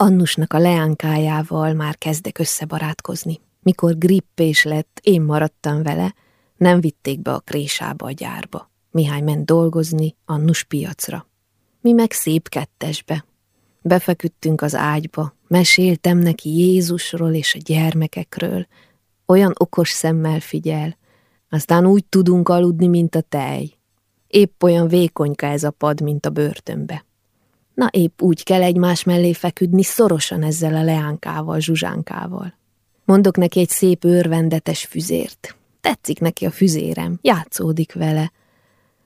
Annusnak a leánkájával már kezdek összebarátkozni. Mikor grippés lett, én maradtam vele, nem vitték be a krésába a gyárba. Mihály ment dolgozni Annus piacra. Mi meg szép kettesbe. Befeküdtünk az ágyba, meséltem neki Jézusról és a gyermekekről. Olyan okos szemmel figyel, aztán úgy tudunk aludni, mint a tej. Épp olyan vékonyka ez a pad, mint a börtönbe. Na épp úgy kell egymás mellé feküdni szorosan ezzel a leánkával, zsuzsánkával. Mondok neki egy szép őrvendetes füzért. Tetszik neki a füzérem, játszódik vele.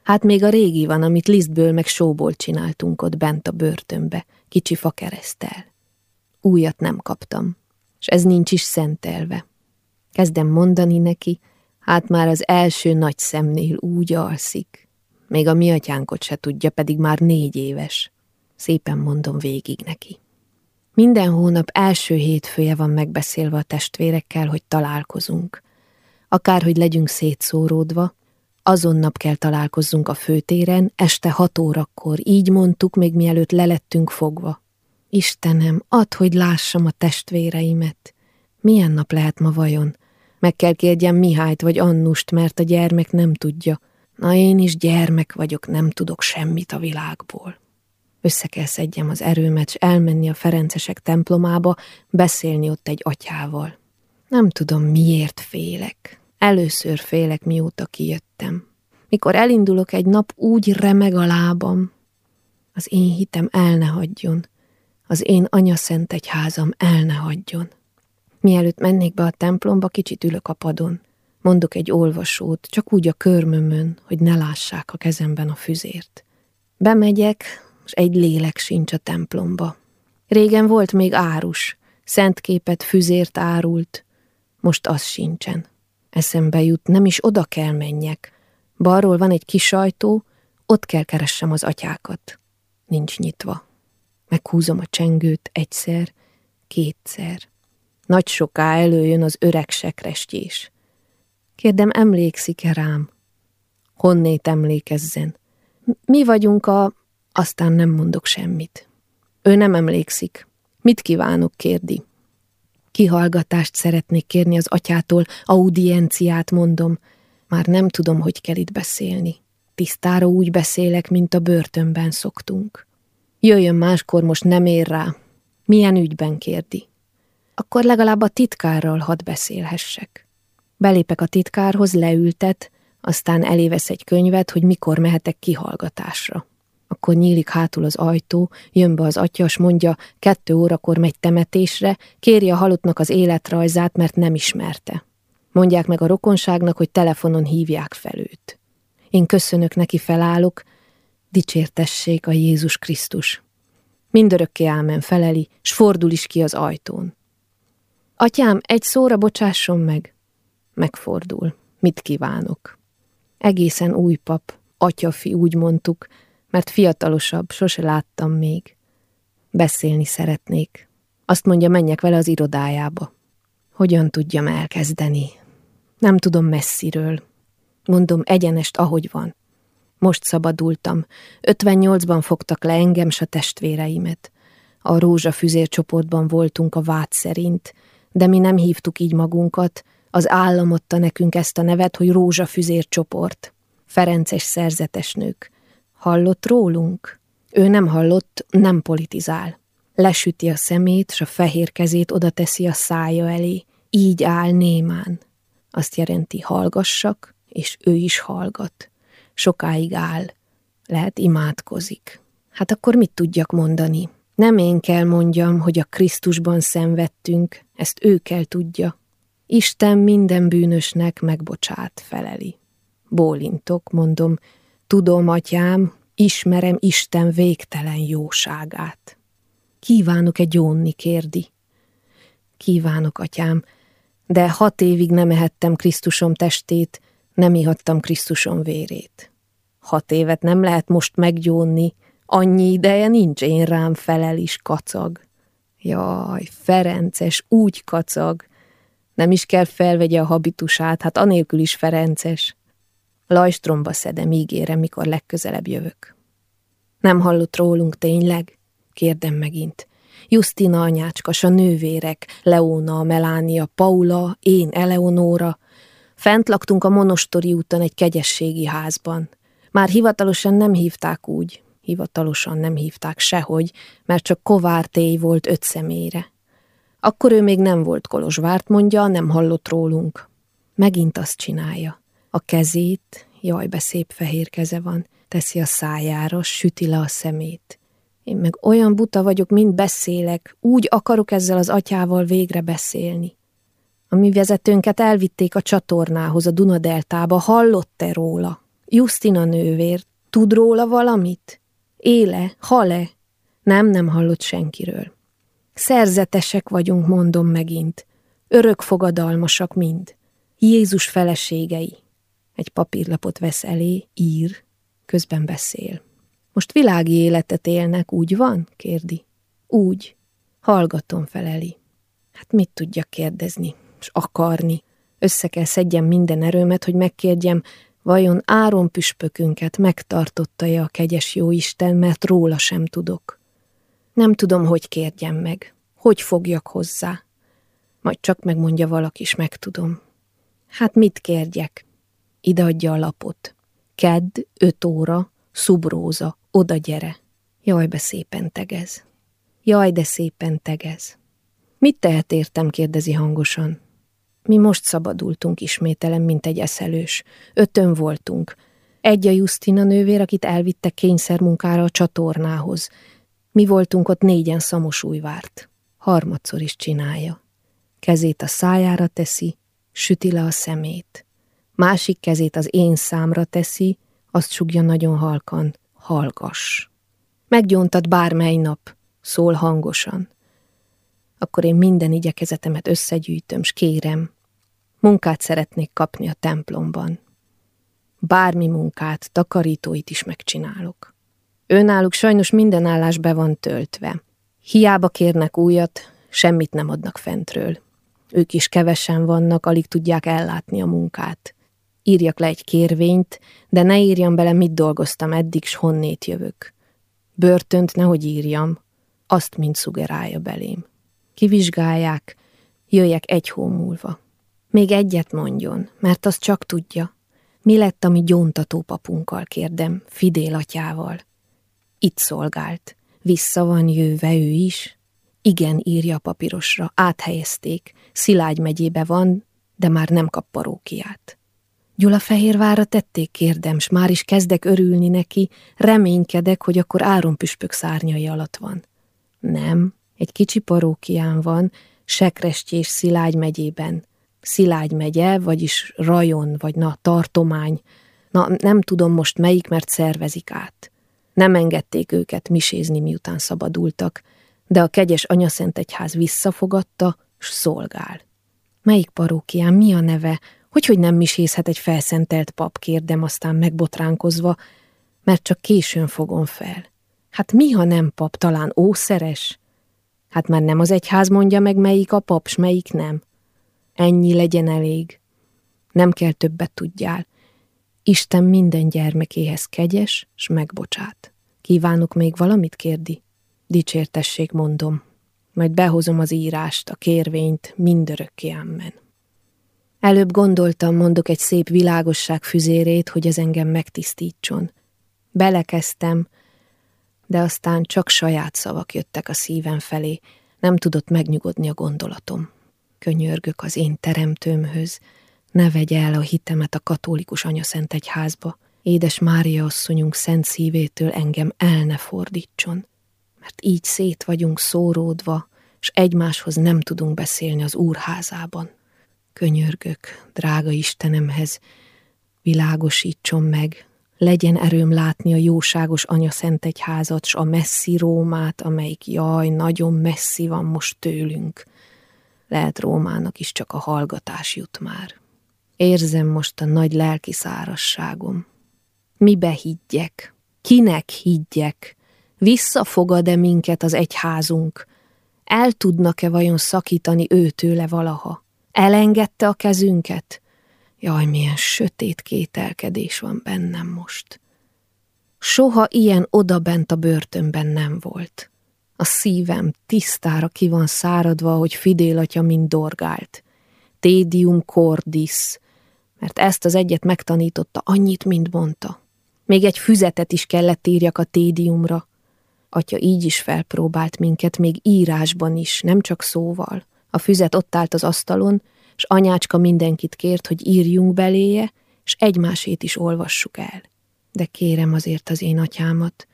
Hát még a régi van, amit lisztből meg sóból csináltunk ott bent a börtönbe, kicsi fakeresztel. Újat nem kaptam, és ez nincs is szentelve. Kezdem mondani neki, hát már az első nagy szemnél úgy alszik. Még a mi atyánkot se tudja, pedig már négy éves. Szépen mondom végig neki. Minden hónap első hétfője van megbeszélve a testvérekkel, hogy találkozunk. Akárhogy legyünk szétszóródva, azonnap kell találkozzunk a főtéren, este hat órakor, így mondtuk, még mielőtt lelettünk fogva. Istenem, add, hogy lássam a testvéreimet. Milyen nap lehet ma vajon? Meg kell kérjem Mihályt vagy Annust, mert a gyermek nem tudja. Na én is gyermek vagyok, nem tudok semmit a világból. Össze kell szedjem az erőmet, s elmenni a Ferencesek templomába, beszélni ott egy atyával. Nem tudom, miért félek. Először félek, mióta kijöttem. Mikor elindulok egy nap, úgy remeg a lábam. Az én hitem el ne hagyjon. Az én anyaszent egyházam el ne hagyjon. Mielőtt mennék be a templomba, kicsit ülök a padon. Mondok egy olvasót, csak úgy a körmömön, hogy ne lássák a kezemben a füzért. Bemegyek, és egy lélek sincs a templomba. Régen volt még árus, szentképet, füzért árult, most az sincsen. Eszembe jut, nem is oda kell menjek. Balról van egy kis ajtó, ott kell keressem az atyákat. Nincs nyitva. Meghúzom a csengőt egyszer, kétszer. Nagy soká előjön az öreg sekrestyés. Kérdem, emlékszik-e rám? Honnét emlékezzen? Mi vagyunk a aztán nem mondok semmit. Ő nem emlékszik. Mit kívánok, kérdi. Kihallgatást szeretnék kérni az atyától, audienciát mondom. Már nem tudom, hogy kell itt beszélni. Tisztára úgy beszélek, mint a börtönben szoktunk. Jöjjön máskor, most nem ér rá. Milyen ügyben kérdi? Akkor legalább a titkárral hadd beszélhessek. Belépek a titkárhoz, leültet, aztán elévesz egy könyvet, hogy mikor mehetek kihallgatásra. Akkor nyílik hátul az ajtó, jön be az atya, s mondja, kettő órakor megy temetésre, kéri a halottnak az életrajzát, mert nem ismerte. Mondják meg a rokonságnak, hogy telefonon hívják fel őt. Én köszönök neki, felállok, dicsértessék a Jézus Krisztus. Mindörökké ámen feleli, s fordul is ki az ajtón. Atyám, egy szóra bocsásson meg. Megfordul. Mit kívánok? Egészen új pap, atyafi, úgy mondtuk, mert fiatalosabb, sose láttam még. Beszélni szeretnék. Azt mondja, menjek vele az irodájába. Hogyan tudjam elkezdeni? Nem tudom messziről. Mondom egyenest, ahogy van. Most szabadultam. 58-ban fogtak le engem s a testvéreimet. A rózsafüzér csoportban voltunk a vád szerint, de mi nem hívtuk így magunkat, az állam adta nekünk ezt a nevet, hogy rózsafüzér csoport. Ferences szerzetes nők. Hallott rólunk? Ő nem hallott, nem politizál. Lesüti a szemét, s a fehér kezét oda teszi a szája elé. Így áll némán. Azt jelenti, hallgassak, és ő is hallgat. Sokáig áll. Lehet imádkozik. Hát akkor mit tudjak mondani? Nem én kell mondjam, hogy a Krisztusban szenvedtünk, ezt ő kell tudja. Isten minden bűnösnek megbocsát, feleli. Bólintok, mondom, Tudom, atyám, ismerem Isten végtelen jóságát. Kívánok egy jónni, kérdi. Kívánok, atyám, de hat évig nem ehettem Krisztusom testét, nem ihattam Krisztusom vérét. Hat évet nem lehet most meggyónni, annyi ideje nincs én rám felel is kacag. Jaj, Ferences, úgy kacag. Nem is kell felvegye a habitusát, hát anélkül is Ferences. Lajstromba szedem, ígérem, mikor legközelebb jövök. Nem hallott rólunk tényleg? Kérdem megint. Justina a nővérek, Leona, Melánia, Paula, én, Eleonóra. Fent laktunk a Monostori úton egy kegyességi házban. Már hivatalosan nem hívták úgy, hivatalosan nem hívták sehogy, mert csak kovártéj volt öt személyre. Akkor ő még nem volt Kolozsvárt, mondja, nem hallott rólunk. Megint azt csinálja. A kezét, jaj, be szép fehér keze van, teszi a szájára, süti le a szemét. Én meg olyan buta vagyok, mint beszélek, úgy akarok ezzel az atyával végre beszélni. A mi vezetőnket elvitték a csatornához, a Dunadeltába, hallott-e róla? Justina nővér, tud róla valamit? Éle, hale? Nem, nem hallott senkiről. Szerzetesek vagyunk, mondom megint. Örökfogadalmasak mind. Jézus feleségei. Egy papírlapot vesz elé, ír, közben beszél. Most világi életet élnek, úgy van? kérdi. Úgy. Hallgatom, feleli. Hát mit tudja kérdezni, és akarni? Össze kell szedjem minden erőmet, hogy megkérjem, vajon Áron püspökünket megtartotta-e a kegyes jóisten, mert róla sem tudok. Nem tudom, hogy kérjem meg, hogy fogjak hozzá. Majd csak megmondja valaki, is megtudom. Hát mit kérjek? Ide adja a lapot. Kedd, öt óra, szubróza, oda gyere. Jaj, be szépen tegez. Jaj, de szépen tegez. Mit tehet értem, kérdezi hangosan. Mi most szabadultunk ismételem, mint egy eszelős. Ötön voltunk. Egy a Justina nővér, akit elvittek kényszermunkára a csatornához. Mi voltunk ott négyen szamosújvárt. Harmadszor is csinálja. Kezét a szájára teszi, süti le a szemét. Másik kezét az én számra teszi, azt sugja nagyon halkan, hallgass. Meggyóntad bármely nap, szól hangosan. Akkor én minden igyekezetemet összegyűjtöm, s kérem, munkát szeretnék kapni a templomban. Bármi munkát, takarítóit is megcsinálok. Őnáluk sajnos minden állás be van töltve. Hiába kérnek újat, semmit nem adnak fentről. Ők is kevesen vannak, alig tudják ellátni a munkát írjak le egy kérvényt, de ne írjam bele, mit dolgoztam eddig, s honnét jövök. Börtönt nehogy írjam, azt mind szugerálja belém. Kivizsgálják, jöjjek egy hó múlva. Még egyet mondjon, mert azt csak tudja. Mi lett a mi gyóntató papunkkal, kérdem, Fidél atyával. Itt szolgált. Vissza van jöve ő is? Igen, írja a papírosra, áthelyezték. Szilágy megyébe van, de már nem kap parókiát. Gyula Fehérvárra tették kérdem, s már is kezdek örülni neki, reménykedek, hogy akkor Áron püspök szárnyai alatt van. Nem, egy kicsi parókián van, Sekrestyi és Szilágy megyében. Szilágy megye, vagyis rajon, vagy na, tartomány. Na, nem tudom most melyik, mert szervezik át. Nem engedték őket misézni, miután szabadultak, de a kegyes anyaszent egyház visszafogadta, s szolgál. Melyik parókián, mi a neve, hogy, hogy nem misézhet egy felszentelt pap, kérdem aztán megbotránkozva, mert csak későn fogom fel. Hát mi, ha nem pap, talán ószeres? Hát már nem az egyház mondja meg, melyik a pap, s melyik nem. Ennyi legyen elég. Nem kell többet tudjál. Isten minden gyermekéhez kegyes, s megbocsát. Kívánok még valamit, kérdi? Dicsértessék, mondom. Majd behozom az írást, a kérvényt, mindörökké ammen. Előbb gondoltam, mondok egy szép világosság füzérét, hogy ez engem megtisztítson. Belekezdtem, de aztán csak saját szavak jöttek a szívem felé, nem tudott megnyugodni a gondolatom. Könyörgök az én teremtőmhöz, ne vegye el a hitemet a katolikus anyaszent egyházba, édes Mária asszonyunk szent szívétől engem el ne fordítson, mert így szét vagyunk szóródva, s egymáshoz nem tudunk beszélni az úrházában. Könyörgök, drága Istenemhez, világosítson meg, legyen erőm látni a jóságos Anya Szent Egyházat, s a messzi Rómát, amelyik jaj, nagyon messzi van most tőlünk. Lehet Rómának is csak a hallgatás jut már. Érzem most a nagy lelki szárasságom. Mibe higgyek? Kinek higgyek? Visszafogad-e minket az egyházunk? El tudnak-e vajon szakítani őtőle valaha? Elengedte a kezünket? Jaj, milyen sötét kételkedés van bennem most. Soha ilyen odabent a börtönben nem volt. A szívem tisztára ki van száradva, hogy Fidél atya mind dorgált. Tédium cordis, mert ezt az egyet megtanította, annyit, mint mondta. Még egy füzetet is kellett írjak a tédiumra. Atya így is felpróbált minket, még írásban is, nem csak szóval. A füzet ott állt az asztalon, és anyácska mindenkit kért, hogy írjunk beléje, és egymásét is olvassuk el. De kérem azért az én atyámat,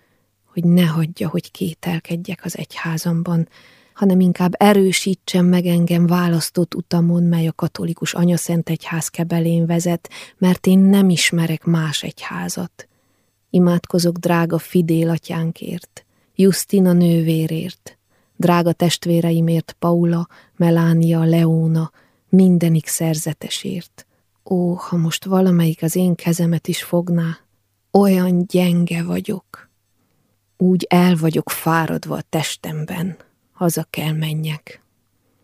hogy ne hagyja, hogy kételkedjek az egyházamban, hanem inkább erősítsen meg engem választott utamon, mely a katolikus anyaszent egyház kebelén vezet, mert én nem ismerek más egyházat. Imádkozok drága Fidél atyánkért, Justina nővérért, drága testvéreimért Paula, Melánia, Leóna, mindenik szerzetesért. Ó, ha most valamelyik az én kezemet is fogná, olyan gyenge vagyok. Úgy el vagyok fáradva a testemben, haza kell menjek.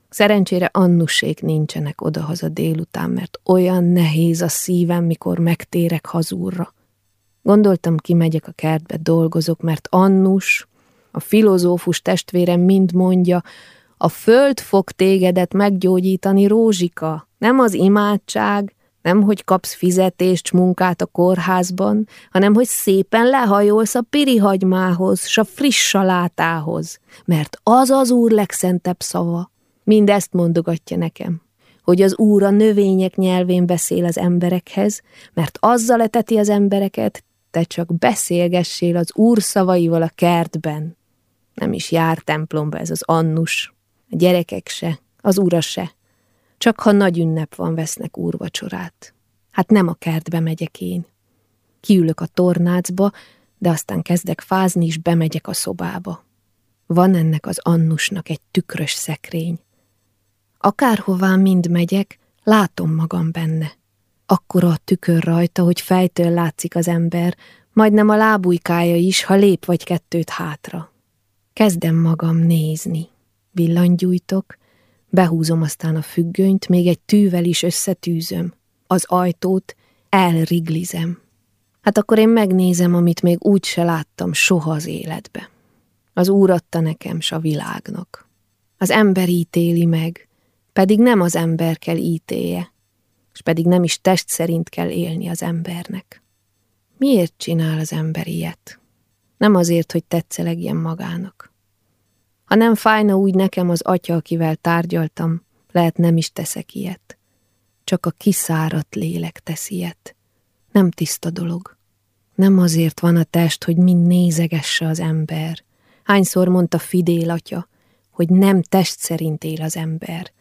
Szerencsére annusék nincsenek odahaza délután, mert olyan nehéz a szívem, mikor megtérek hazúrra. Gondoltam, kimegyek a kertbe, dolgozok, mert Annus, a filozófus testvérem mind mondja, a föld fog tégedet meggyógyítani, Rózsika, nem az imádság, nem hogy kapsz fizetést, munkát a kórházban, hanem hogy szépen lehajolsz a pirihagymához, s a friss salátához, mert az az úr legszentebb szava. Mindezt mondogatja nekem, hogy az úr a növények nyelvén beszél az emberekhez, mert azzal eteti az embereket, te csak beszélgessél az úr szavaival a kertben. Nem is jár templomba ez az annus, a gyerekek se, az ura se. Csak ha nagy ünnep van, vesznek úrvacsorát. Hát nem a kertbe megyek én. Kiülök a tornácba, de aztán kezdek fázni, és bemegyek a szobába. Van ennek az annusnak egy tükrös szekrény. Akárhová mind megyek, látom magam benne. Akkora a tükör rajta, hogy fejtől látszik az ember, majdnem a lábújkája is, ha lép vagy kettőt hátra. Kezdem magam nézni. Villanygyújtok, behúzom aztán a függönyt, még egy tűvel is összetűzöm. Az ajtót elriglizem. Hát akkor én megnézem, amit még úgy se láttam soha az életbe. Az úr adta nekem s a világnak. Az ember ítéli meg, pedig nem az ember kell ítélje, és pedig nem is test szerint kell élni az embernek. Miért csinál az ember ilyet? Nem azért, hogy tetszelegjen magának. Ha nem fájna úgy nekem az atya, akivel tárgyaltam, lehet nem is teszek ilyet. Csak a kiszáradt lélek tesz ilyet. Nem tiszta dolog. Nem azért van a test, hogy mind nézegesse az ember. Hányszor mondta Fidél atya, hogy nem test szerint él az ember,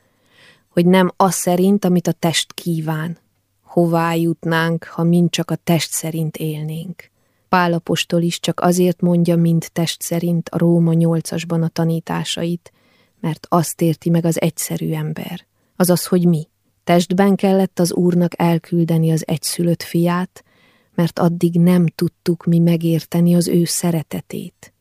hogy nem az szerint, amit a test kíván. Hová jutnánk, ha mind csak a test szerint élnénk? Pálapostól is csak azért mondja mind test szerint a Róma nyolcasban a tanításait, mert azt érti meg az egyszerű ember, azaz, hogy mi. Testben kellett az Úrnak elküldeni az egyszülött fiát, mert addig nem tudtuk mi megérteni az ő szeretetét.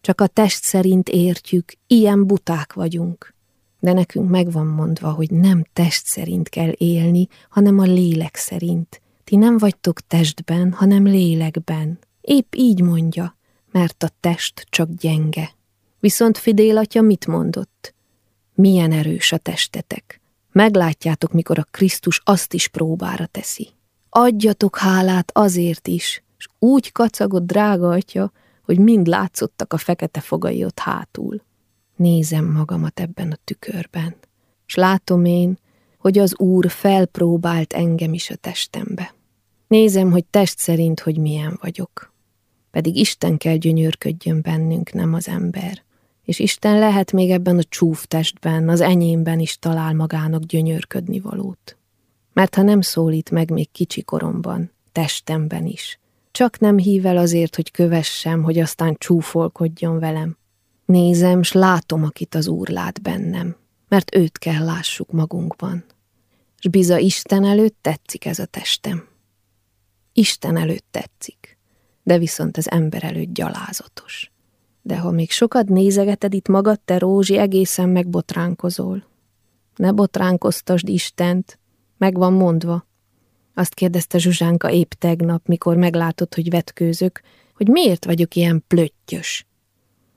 Csak a test szerint értjük, ilyen buták vagyunk. De nekünk megvan mondva, hogy nem test szerint kell élni, hanem a lélek szerint, ti nem vagytok testben, hanem lélekben. Épp így mondja, mert a test csak gyenge. Viszont Fidél atya mit mondott? Milyen erős a testetek. Meglátjátok, mikor a Krisztus azt is próbára teszi. Adjatok hálát azért is, és úgy kacagott drága atya, hogy mind látszottak a fekete fogai ott hátul. Nézem magamat ebben a tükörben, s látom én, hogy az Úr felpróbált engem is a testembe. Nézem, hogy test szerint, hogy milyen vagyok. Pedig Isten kell gyönyörködjön bennünk, nem az ember. És Isten lehet még ebben a csúf testben, az enyémben is talál magának gyönyörködni valót. Mert ha nem szólít meg még kicsi koromban, testemben is, csak nem hív el azért, hogy kövessem, hogy aztán csúfolkodjon velem. Nézem, s látom, akit az Úr lát bennem, mert őt kell lássuk magunkban. S biza Isten előtt tetszik ez a testem. Isten előtt tetszik, de viszont az ember előtt gyalázatos. De ha még sokat nézegeted itt magad, te Rózsi, egészen megbotránkozol. Ne botránkoztasd Istent, meg van mondva. Azt kérdezte Zsuzsánka épp tegnap, mikor meglátott, hogy vetkőzök, hogy miért vagyok ilyen plöttyös.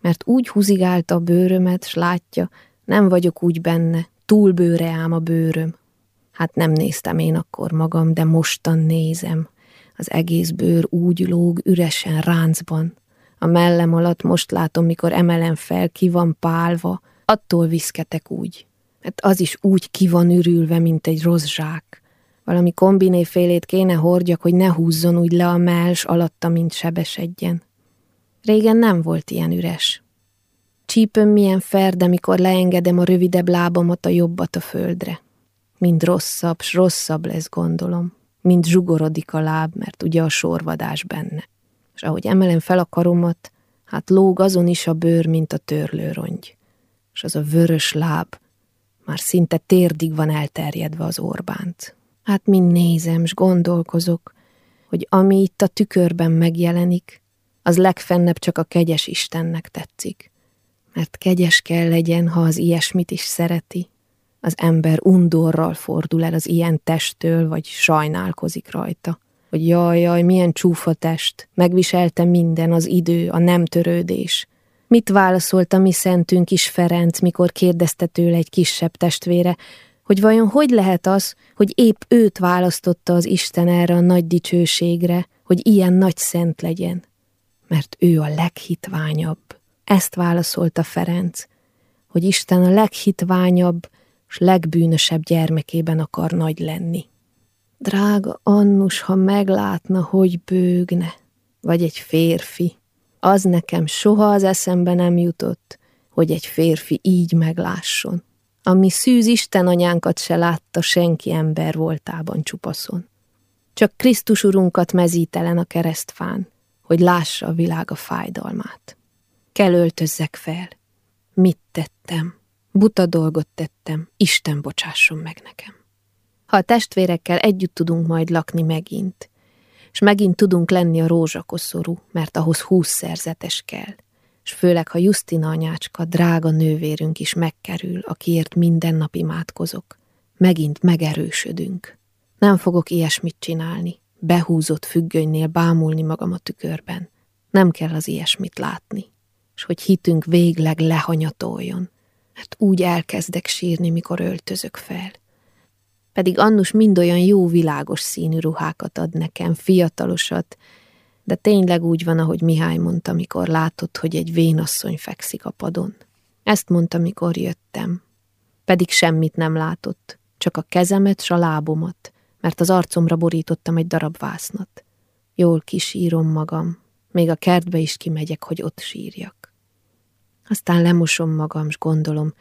mert úgy húzigálta a bőrömet, s látja, nem vagyok úgy benne, túl bőre ám a bőröm. Hát nem néztem én akkor magam, de mostan nézem. Az egész bőr úgy lóg üresen ráncban. A mellem alatt most látom, mikor emelem fel, ki van pálva, attól viszketek úgy. Mert az is úgy ki van ürülve, mint egy rossz zsák. Valami kombinéfélét kéne hordjak, hogy ne húzzon úgy le a mels alatta, mint sebesedjen. Régen nem volt ilyen üres. Csípöm milyen ferde, mikor leengedem a rövidebb lábamat a jobbat a földre. Mind rosszabb, s rosszabb lesz, gondolom. Mind zsugorodik a láb, mert ugye a sorvadás benne. És ahogy emelem fel a karomat, hát lóg azon is a bőr, mint a törlőrongy. És az a vörös láb már szinte térdig van elterjedve az orbánt. Hát mind nézem, s gondolkozok, hogy ami itt a tükörben megjelenik, az legfennebb csak a kegyes Istennek tetszik. Mert kegyes kell legyen, ha az ilyesmit is szereti. Az ember undorral fordul el az ilyen testtől, vagy sajnálkozik rajta. Hogy jaj, jaj, milyen csúfa test, megviselte minden, az idő, a nem törődés. Mit válaszolt a mi szentünk is Ferenc, mikor kérdezte tőle egy kisebb testvére, hogy vajon hogy lehet az, hogy épp őt választotta az Isten erre a nagy dicsőségre, hogy ilyen nagy szent legyen? Mert ő a leghitványabb. Ezt válaszolta Ferenc, hogy Isten a leghitványabb s legbűnösebb gyermekében akar nagy lenni. Drága Annus, ha meglátna, hogy bőgne, vagy egy férfi, az nekem soha az eszembe nem jutott, hogy egy férfi így meglásson ami szűz Isten anyánkat se látta senki ember voltában csupaszon. Csak Krisztus urunkat mezítelen a keresztfán, hogy lássa a világ a fájdalmát. Kell öltözzek fel. Mit tettem? Buta dolgot tettem, Isten bocsásson meg nekem. Ha a testvérekkel együtt tudunk majd lakni megint, és megint tudunk lenni a rózsakoszorú, mert ahhoz húsz szerzetes kell, és főleg, ha Justina anyácska, drága nővérünk is megkerül, akiért minden nap imádkozok, megint megerősödünk. Nem fogok ilyesmit csinálni, behúzott függönynél bámulni magam a tükörben. Nem kell az ilyesmit látni, és hogy hitünk végleg lehanyatoljon, mert úgy elkezdek sírni, mikor öltözök fel. Pedig Annus mind olyan jó világos színű ruhákat ad nekem, fiatalosat, de tényleg úgy van, ahogy Mihály mondta, mikor látott, hogy egy vénasszony fekszik a padon. Ezt mondta, mikor jöttem. Pedig semmit nem látott, csak a kezemet s a lábomat, mert az arcomra borítottam egy darab vásznat. Jól kisírom magam, még a kertbe is kimegyek, hogy ott sírjak. Aztán lemosom magam, s gondolom,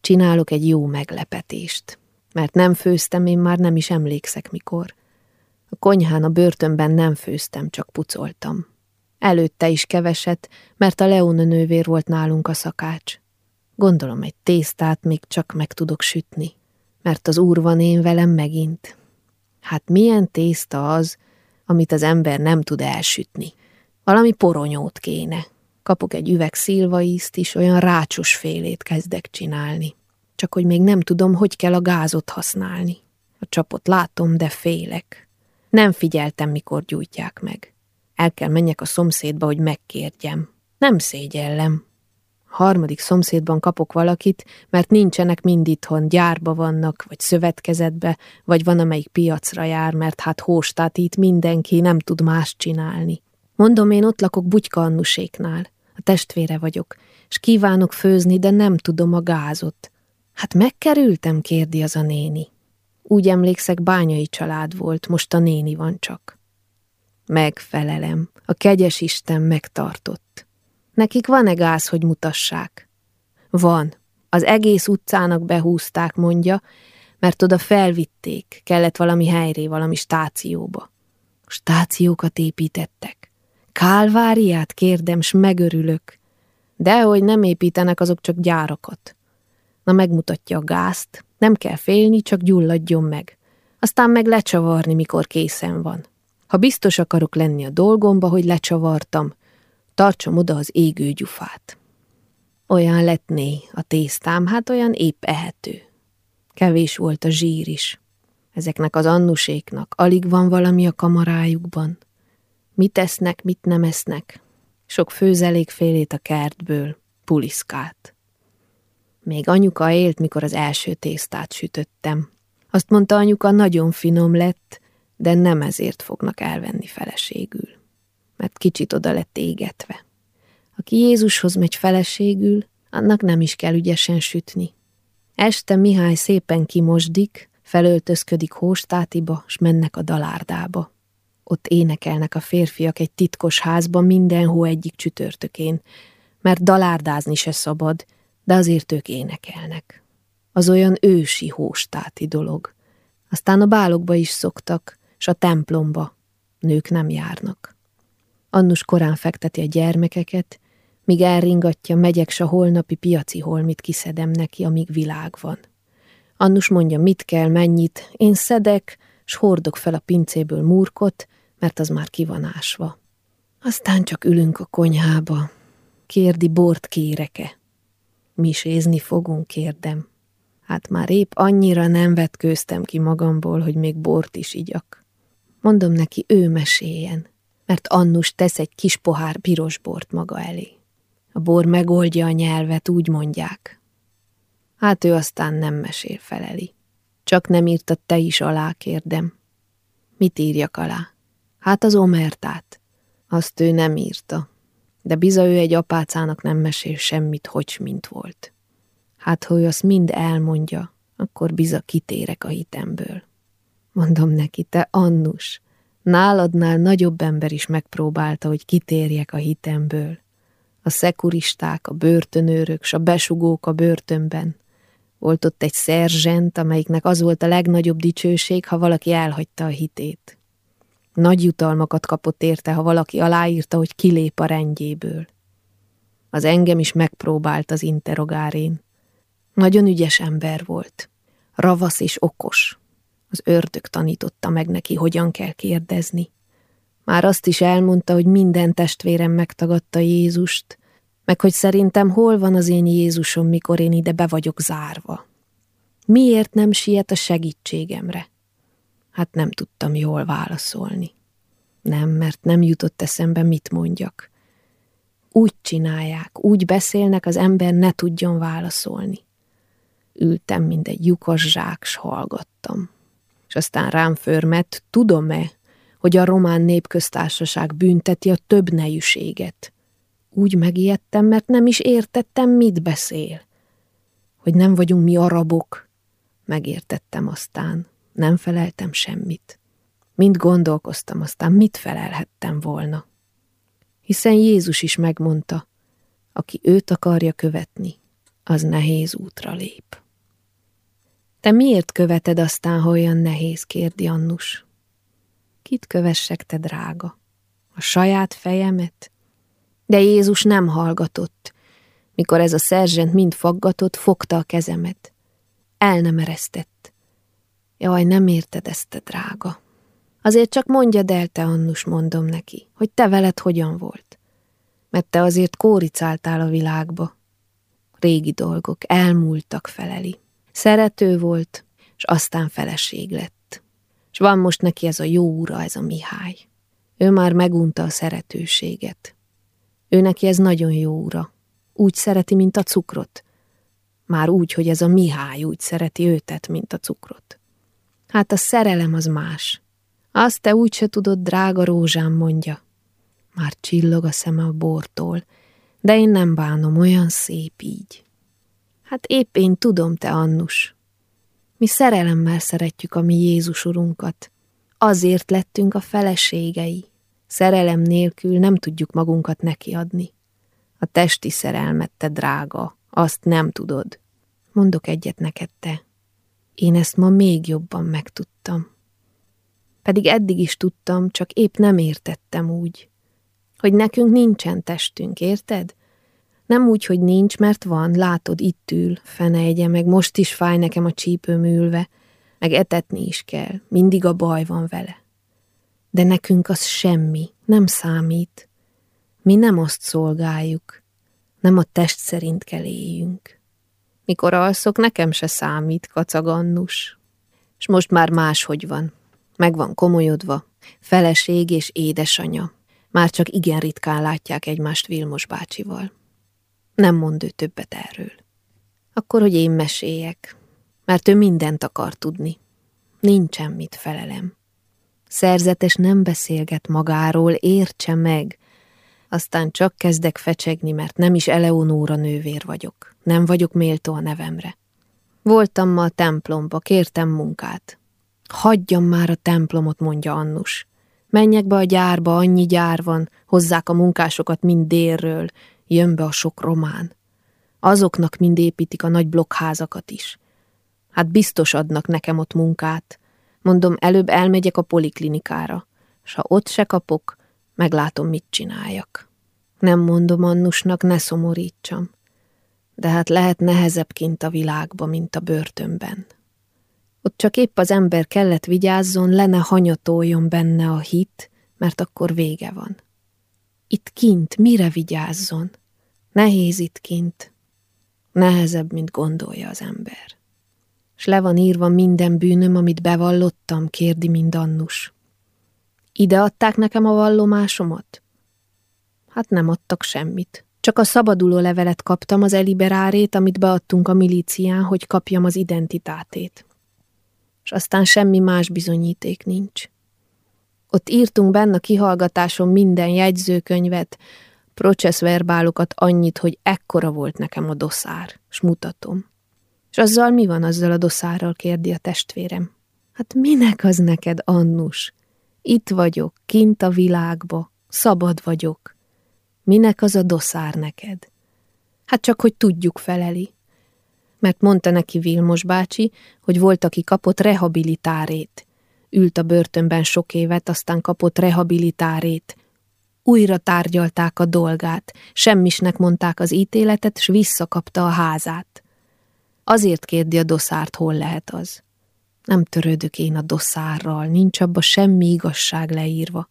csinálok egy jó meglepetést, mert nem főztem, én már nem is emlékszek mikor. A konyhán a börtönben nem főztem, csak pucoltam. Előtte is keveset, mert a Leona nővér volt nálunk a szakács. Gondolom, egy tésztát még csak meg tudok sütni, mert az úr van én velem megint. Hát milyen tészta az, amit az ember nem tud elsütni? Valami poronyót kéne. Kapok egy üveg szilvaízt is, olyan rácsos félét kezdek csinálni. Csak hogy még nem tudom, hogy kell a gázot használni. A csapot látom, de félek. Nem figyeltem, mikor gyújtják meg. El kell menjek a szomszédba, hogy megkérjem. Nem szégyellem. A harmadik szomszédban kapok valakit, mert nincsenek mind itthon, gyárba vannak, vagy szövetkezetbe, vagy van, amelyik piacra jár, mert hát hóstát itt mindenki nem tud más csinálni. Mondom, én ott lakok Bugyka Annuséknál. A testvére vagyok, és kívánok főzni, de nem tudom a gázot. Hát megkerültem, kérdi az a néni. Úgy emlékszek, bányai család volt, most a néni van csak. Megfelelem, a kegyes Isten megtartott. Nekik van-e gáz, hogy mutassák? Van. Az egész utcának behúzták, mondja, mert oda felvitték, kellett valami helyré, valami stációba. Stációkat építettek. Kálváriát kérdem, s megörülök. Dehogy nem építenek, azok csak gyárakat. Na megmutatja a gázt, nem kell félni, csak gyulladjon meg. Aztán meg lecsavarni, mikor készen van. Ha biztos akarok lenni a dolgomba, hogy lecsavartam, tartsam oda az égő gyufát. Olyan lett né a tésztám, hát olyan épp ehető. Kevés volt a zsír is. Ezeknek az annuséknak alig van valami a kamarájukban. Mit esznek, mit nem esznek. sok főzelékfélét a kertből, puliszkát. Még anyuka élt, mikor az első tésztát sütöttem. Azt mondta anyuka, nagyon finom lett, de nem ezért fognak elvenni feleségül, mert kicsit oda lett égetve. Aki Jézushoz megy feleségül, annak nem is kell ügyesen sütni. Este Mihály szépen kimosdik, felöltözködik hóstátiba, s mennek a dalárdába. Ott énekelnek a férfiak egy titkos házban minden hó egyik csütörtökén, mert dalárdázni se szabad, de azért ők énekelnek. Az olyan ősi hóstáti dolog. Aztán a bálokba is szoktak, s a templomba. Nők nem járnak. Annus korán fekteti a gyermekeket, míg elringatja, megyek, s a holnapi piaci holmit kiszedem neki, amíg világ van. Annus mondja, mit kell, mennyit, én szedek, s hordok fel a pincéből murkot, mert az már kivanásva. Aztán csak ülünk a konyhába. Kérdi, bort kéreke. Misézni fogunk, kérdem. Hát már épp annyira nem vetkőztem ki magamból, hogy még bort is igyak. Mondom neki, ő meséljen, mert Annus tesz egy kis pohár piros bort maga elé. A bor megoldja a nyelvet, úgy mondják. Hát ő aztán nem mesél feleli. Csak nem írtad te is alá, kérdem. Mit írjak alá? Hát az omertát. Azt ő nem írta. De biza ő egy apácának nem mesél semmit, hogy mint volt. Hát, ha ő azt mind elmondja, akkor biza kitérek a hitemből. Mondom neki, te Annus, náladnál nagyobb ember is megpróbálta, hogy kitérjek a hitemből. A szekuristák, a börtönőrök, s a besugók a börtönben. Volt ott egy szerzsent, amelyiknek az volt a legnagyobb dicsőség, ha valaki elhagyta a hitét. Nagy jutalmakat kapott érte, ha valaki aláírta, hogy kilép a rendjéből. Az engem is megpróbált az interogárén. Nagyon ügyes ember volt. Ravasz és okos. Az ördög tanította meg neki, hogyan kell kérdezni. Már azt is elmondta, hogy minden testvérem megtagadta Jézust, meg hogy szerintem hol van az én Jézusom, mikor én ide be vagyok zárva. Miért nem siet a segítségemre? Hát nem tudtam jól válaszolni. Nem, mert nem jutott eszembe, mit mondjak. Úgy csinálják, úgy beszélnek, az ember ne tudjon válaszolni. Ültem, mint egy lyukas zsák, s hallgattam. És aztán rám förmet, tudom-e, hogy a román népköztársaság bünteti a több nejűséget. Úgy megijedtem, mert nem is értettem, mit beszél. Hogy nem vagyunk mi arabok. Megértettem aztán, nem feleltem semmit. Mind gondolkoztam, aztán mit felelhettem volna. Hiszen Jézus is megmondta, aki őt akarja követni, az nehéz útra lép. Te miért követed aztán, ha olyan nehéz, kérdi Annus. Kit kövessek, te drága? A saját fejemet? De Jézus nem hallgatott. Mikor ez a szerzsent mind faggatott, fogta a kezemet. El nem eresztett. Jaj, nem érted ezt, te drága. Azért csak mondjad el, te Annus, mondom neki, hogy te veled hogyan volt. Mert te azért kóricáltál a világba. Régi dolgok, elmúltak feleli. Szerető volt, és aztán feleség lett. És van most neki ez a jó ura, ez a Mihály. Ő már megunta a szeretőséget. Ő neki ez nagyon jó ura. Úgy szereti, mint a cukrot. Már úgy, hogy ez a Mihály úgy szereti őtet, mint a cukrot. Hát a szerelem az más. Azt te úgy se tudod, drága rózsám, mondja. Már csillog a szeme a bortól, de én nem bánom, olyan szép így. Hát épp én tudom, te Annus. Mi szerelemmel szeretjük a mi Jézus urunkat. Azért lettünk a feleségei. Szerelem nélkül nem tudjuk magunkat nekiadni. A testi szerelmet, te drága, azt nem tudod. Mondok egyet neked, te. Én ezt ma még jobban megtudtam. Pedig eddig is tudtam, csak épp nem értettem úgy. Hogy nekünk nincsen testünk, érted? Nem úgy, hogy nincs, mert van, látod, itt ül, fenejgye, meg most is fáj nekem a csípőm ülve, meg etetni is kell, mindig a baj van vele. De nekünk az semmi, nem számít. Mi nem azt szolgáljuk, nem a test szerint kell éljünk. Mikor alszok, nekem se számít, kacagannus. És most már máshogy van. Meg van komolyodva, feleség és édesanya. Már csak igen ritkán látják egymást Vilmos bácsival. Nem mond ő többet erről. Akkor, hogy én meséljek, mert ő mindent akar tudni. Nincsen mit felelem. Szerzetes nem beszélget magáról, értse meg. Aztán csak kezdek fecsegni, mert nem is Eleonóra nővér vagyok. Nem vagyok méltó a nevemre. Voltam ma a templomba, kértem munkát. Hagyjam már a templomot, mondja Annus. Menjek be a gyárba, annyi gyár van, hozzák a munkásokat mind délről, jön be a sok román. Azoknak mind építik a nagy blokkházakat is. Hát biztos adnak nekem ott munkát. Mondom, előbb elmegyek a poliklinikára, s ha ott se kapok, meglátom, mit csináljak. Nem mondom Annusnak, ne szomorítsam. De hát lehet nehezebb kint a világba, mint a börtönben. Ott csak épp az ember kellett vigyázzon, le ne hanyatoljon benne a hit, mert akkor vége van. Itt kint mire vigyázzon? Nehéz itt kint. Nehezebb, mint gondolja az ember. S le van írva minden bűnöm, amit bevallottam, kérdi mind Annus. Ide adták nekem a vallomásomat? Hát nem adtak semmit. Csak a szabaduló levelet kaptam, az eliberárét, amit beadtunk a milícián, hogy kapjam az identitátét és aztán semmi más bizonyíték nincs. Ott írtunk benne a kihallgatáson minden jegyzőkönyvet, processzverbálokat annyit, hogy ekkora volt nekem a doszár, s mutatom. És azzal mi van azzal a doszárral, kérdi a testvérem. Hát minek az neked, Annus? Itt vagyok, kint a világba, szabad vagyok. Minek az a doszár neked? Hát csak, hogy tudjuk feleli mert mondta neki Vilmos bácsi, hogy volt, aki kapott rehabilitárét. Ült a börtönben sok évet, aztán kapott rehabilitárét. Újra tárgyalták a dolgát, semmisnek mondták az ítéletet, s visszakapta a házát. Azért kérdi a doszárt, hol lehet az. Nem törődök én a doszárral, nincs abba semmi igazság leírva.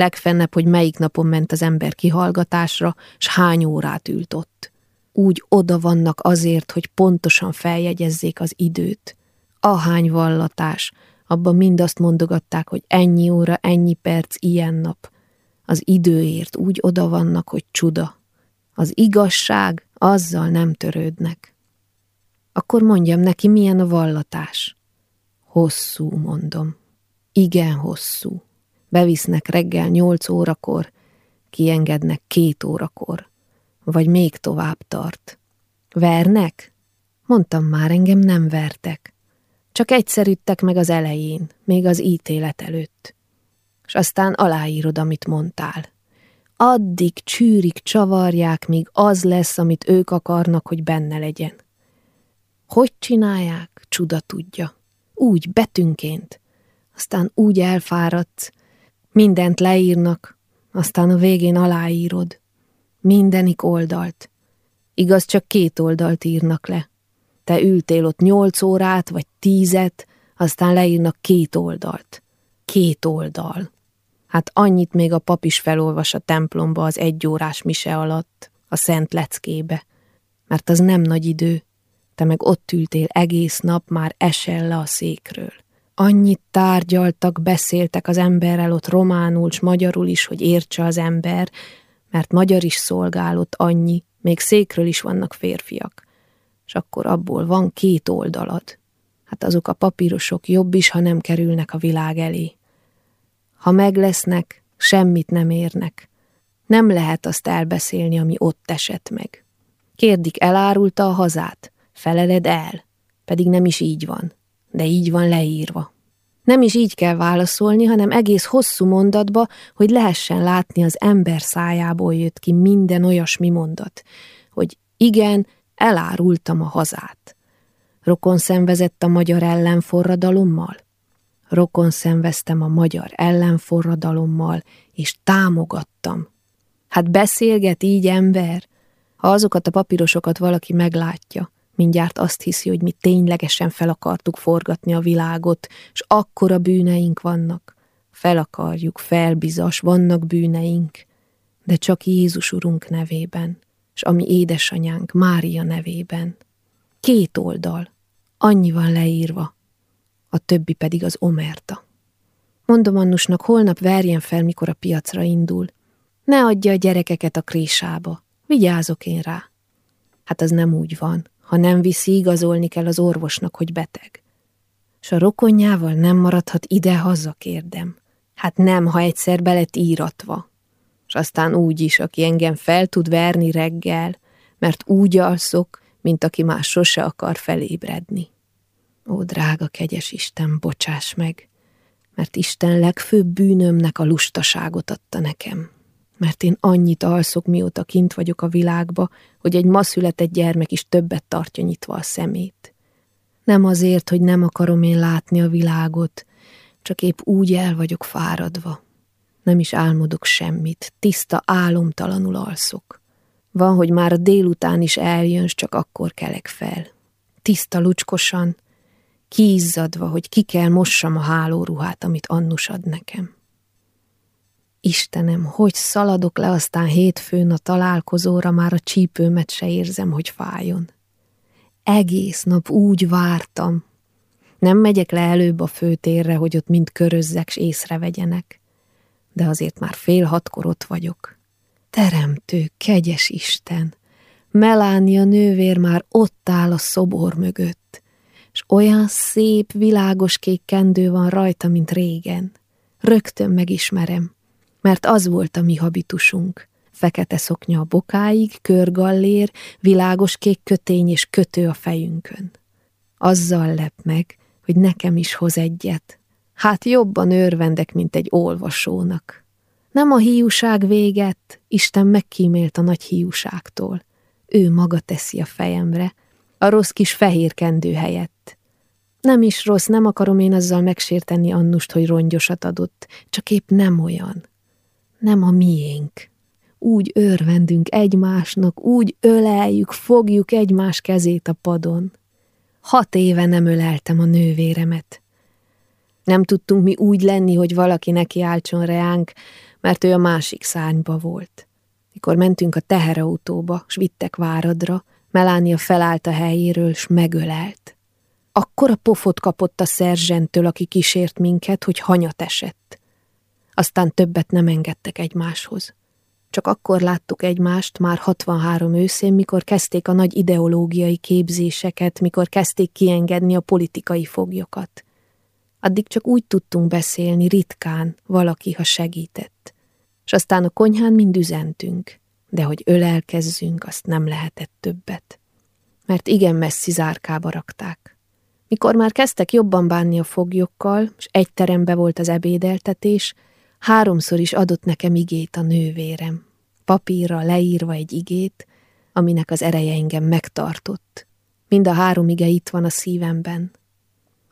Legfennebb, hogy melyik napon ment az ember kihallgatásra, s hány órát ült ott úgy oda vannak azért, hogy pontosan feljegyezzék az időt. Ahány vallatás, abban mind azt mondogatták, hogy ennyi óra, ennyi perc, ilyen nap. Az időért úgy oda vannak, hogy csuda. Az igazság, azzal nem törődnek. Akkor mondjam neki, milyen a vallatás. Hosszú, mondom. Igen hosszú. Bevisznek reggel nyolc órakor, kiengednek két órakor vagy még tovább tart. Vernek? Mondtam már, engem nem vertek. Csak egyszer üttek meg az elején, még az ítélet előtt. És aztán aláírod, amit mondtál. Addig csűrik, csavarják, míg az lesz, amit ők akarnak, hogy benne legyen. Hogy csinálják? Csuda tudja. Úgy, betűnként. Aztán úgy elfáradsz, mindent leírnak, aztán a végén aláírod. Mindenik oldalt. Igaz, csak két oldalt írnak le. Te ültél ott nyolc órát, vagy tízet, aztán leírnak két oldalt. Két oldal. Hát annyit még a pap is felolvas a templomba az egyórás mise alatt, a szent leckébe. Mert az nem nagy idő. Te meg ott ültél egész nap, már esel le a székről. Annyit tárgyaltak, beszéltek az emberrel ott románul, s magyarul is, hogy értse az ember, mert magyar is szolgálott annyi, még székről is vannak férfiak, és akkor abból van két oldalad. Hát azok a papírosok jobb is, ha nem kerülnek a világ elé. Ha meglesznek, semmit nem érnek. Nem lehet azt elbeszélni, ami ott esett meg. Kérdik, elárulta a hazát? Feleled el? Pedig nem is így van, de így van leírva. Nem is így kell válaszolni, hanem egész hosszú mondatba, hogy lehessen látni az ember szájából jött ki minden olyasmi mondat, hogy igen, elárultam a hazát. Rokon szenvezett a magyar ellenforradalommal? Rokon szenveztem a magyar ellenforradalommal, és támogattam. Hát beszélget így ember? Ha azokat a papírosokat valaki meglátja, mindjárt azt hiszi, hogy mi ténylegesen fel akartuk forgatni a világot, és akkora bűneink vannak. Fel akarjuk, felbizas, vannak bűneink, de csak Jézus Urunk nevében, és ami édesanyánk Mária nevében. Két oldal, annyi van leírva, a többi pedig az omerta. Mondom Annusnak, holnap verjen fel, mikor a piacra indul. Ne adja a gyerekeket a krésába, vigyázok én rá. Hát az nem úgy van, ha nem viszi, igazolni kell az orvosnak, hogy beteg. S a rokonjával nem maradhat ide-haza, kérdem. Hát nem, ha egyszer belet íratva. S aztán úgy is, aki engem fel tud verni reggel, mert úgy alszok, mint aki már sose akar felébredni. Ó, drága kegyes Isten, bocsáss meg, mert Isten legfőbb bűnömnek a lustaságot adta nekem. Mert én annyit alszok, mióta kint vagyok a világba, hogy egy ma született gyermek is többet tartja nyitva a szemét. Nem azért, hogy nem akarom én látni a világot, csak épp úgy el vagyok fáradva. Nem is álmodok semmit, tiszta álomtalanul alszok. Van, hogy már a délután is eljön, csak akkor kelek fel. Tiszta lucskosan, kiizzadva, hogy ki kell mossam a hálóruhát, amit Annus ad nekem. Istenem, hogy szaladok le aztán hétfőn a találkozóra, már a csípőmet se érzem, hogy fájjon. Egész nap úgy vártam. Nem megyek le előbb a főtérre, hogy ott mind körözzek s észrevegyenek, de azért már fél hatkor ott vagyok. Teremtő, kegyes Isten! Melánia nővér már ott áll a szobor mögött, és olyan szép, világos kék kendő van rajta, mint régen. Rögtön megismerem, mert az volt a mi habitusunk. Fekete szoknya a bokáig, körgallér, világos kék kötény és kötő a fejünkön. Azzal lep meg, hogy nekem is hoz egyet. Hát jobban örvendek, mint egy olvasónak. Nem a hiúság véget, Isten megkímélt a nagy hiúságtól. Ő maga teszi a fejemre, a rossz kis fehér kendő helyett. Nem is rossz, nem akarom én azzal megsérteni Annust, hogy rongyosat adott, csak épp nem olyan. Nem a miénk. Úgy örvendünk egymásnak, úgy öleljük, fogjuk egymás kezét a padon. Hat éve nem öleltem a nővéremet. Nem tudtunk mi úgy lenni, hogy valaki neki áltson reánk, mert ő a másik szárnyba volt. Mikor mentünk a teherautóba, s vittek váradra, Melánia felállt a helyéről, s megölelt. Akkor a pofot kapott a szerzsentől, aki kísért minket, hogy hanyat esett. Aztán többet nem engedtek egymáshoz. Csak akkor láttuk egymást, már 63 őszén, mikor kezdték a nagy ideológiai képzéseket, mikor kezdték kiengedni a politikai foglyokat. Addig csak úgy tudtunk beszélni, ritkán, valaki, ha segített. És aztán a konyhán mind üzentünk, de hogy ölelkezzünk, azt nem lehetett többet. Mert igen messzi zárkába rakták. Mikor már kezdtek jobban bánni a foglyokkal, és egy terembe volt az ebédeltetés, háromszor is adott nekem igét a nővérem. Papírra leírva egy igét, aminek az ereje engem megtartott. Mind a három ige itt van a szívemben,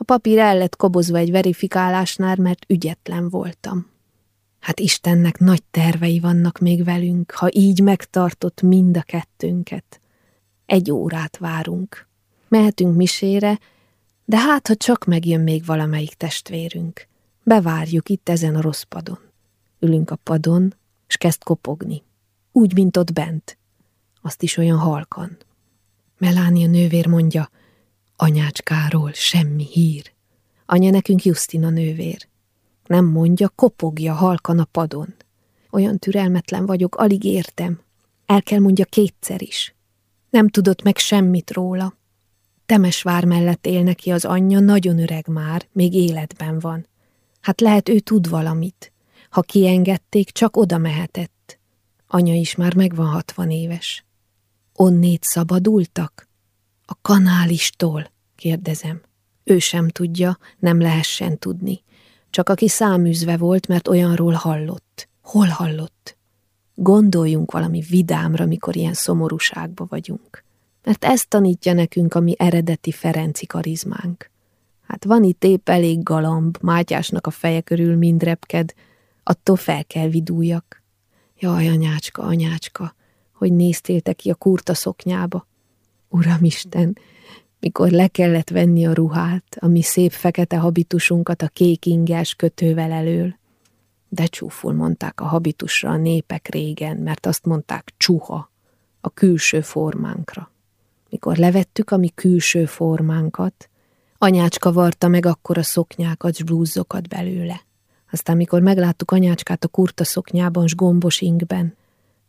a papír el lett kobozva egy verifikálásnál, mert ügyetlen voltam. Hát Istennek nagy tervei vannak még velünk, ha így megtartott mind a kettőnket. Egy órát várunk. Mehetünk misére, de hát, ha csak megjön még valamelyik testvérünk. Bevárjuk itt ezen a rossz padon. Ülünk a padon, és kezd kopogni. Úgy, mint ott bent. Azt is olyan halkan. Melánia nővér mondja, Anyácskáról semmi hír. Anya nekünk Justina nővér. Nem mondja, kopogja halkan a padon. Olyan türelmetlen vagyok, alig értem. El kell mondja kétszer is. Nem tudott meg semmit róla. Temesvár mellett él neki az anyja, nagyon öreg már, még életben van. Hát lehet ő tud valamit. Ha kiengedték, csak oda mehetett. Anya is már megvan hatvan éves. Onnét szabadultak? A kanálistól, kérdezem. Ő sem tudja, nem lehessen tudni. Csak aki száműzve volt, mert olyanról hallott. Hol hallott? Gondoljunk valami vidámra, mikor ilyen szomorúságba vagyunk. Mert ezt tanítja nekünk a mi eredeti Ferenci karizmánk. Hát van itt épp elég galamb, Mátyásnak a feje körül mind repked, attól fel kell viduljak. Jaj, anyácska, anyácska, hogy néztél te ki a kurta szoknyába? Uramisten, mikor le kellett venni a ruhát, a mi szép fekete habitusunkat a kék ingás kötővel elől. De csúful mondták a habitusra a népek régen, mert azt mondták csuha, a külső formánkra. Mikor levettük a mi külső formánkat, anyácska varta meg akkor a szoknyákat, blúzzokat belőle. Aztán, mikor megláttuk anyácskát a kurta szoknyában s gombos ingben,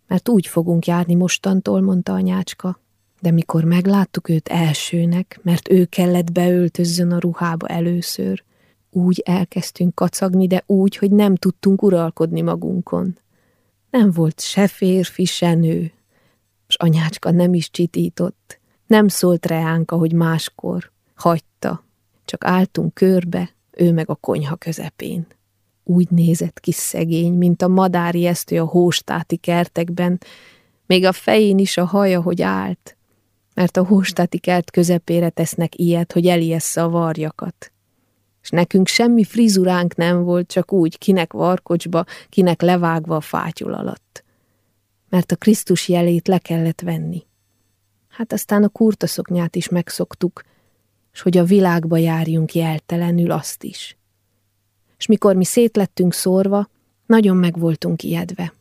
mert úgy fogunk járni mostantól, mondta anyácska, de mikor megláttuk őt elsőnek, mert ő kellett beöltözzön a ruhába először, úgy elkezdtünk kacagni, de úgy, hogy nem tudtunk uralkodni magunkon. Nem volt se férfi, se nő, és anyácska nem is csitított, nem szólt reánk, ahogy máskor, hagyta, csak álltunk körbe, ő meg a konyha közepén. Úgy nézett ki szegény, mint a madári esztő a hóstáti kertekben, még a fején is a haja, hogy állt, mert a hóstáti kert közepére tesznek ilyet, hogy elijessze a varjakat. És nekünk semmi frizuránk nem volt, csak úgy, kinek varkocsba, kinek levágva a fátyul alatt. Mert a Krisztus jelét le kellett venni. Hát aztán a kurtaszoknyát is megszoktuk, és hogy a világba járjunk jeltelenül azt is. És mikor mi szétlettünk szórva, nagyon meg voltunk ijedve.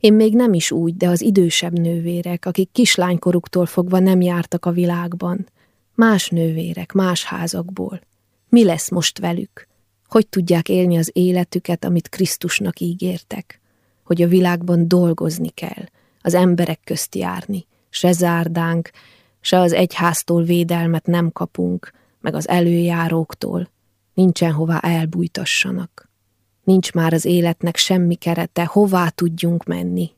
Én még nem is úgy, de az idősebb nővérek, akik kislánykoruktól fogva nem jártak a világban, más nővérek, más házakból. Mi lesz most velük? Hogy tudják élni az életüket, amit Krisztusnak ígértek? Hogy a világban dolgozni kell, az emberek közt járni, se zárdánk, se az egyháztól védelmet nem kapunk, meg az előjáróktól, nincsen hová elbújtassanak. Nincs már az életnek semmi kerete, hová tudjunk menni.